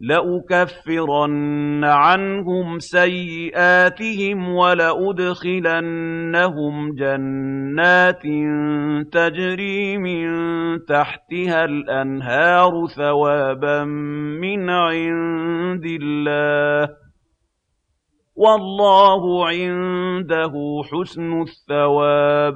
لَأُكَفِّرَنَّ عَنْهُمْ سَيِّئَاتِهِمْ وَلَأُدْخِلَنَّهُمْ جَنَّاتٍ تَجْرِي مِن تَحْتِهَا الْأَنْهَارُ ثَوَابًا مِّنْ عِندِ اللَّهِ ۗ وَاللَّهُ عِندَهُ حُسْنُ الثَّوَابِ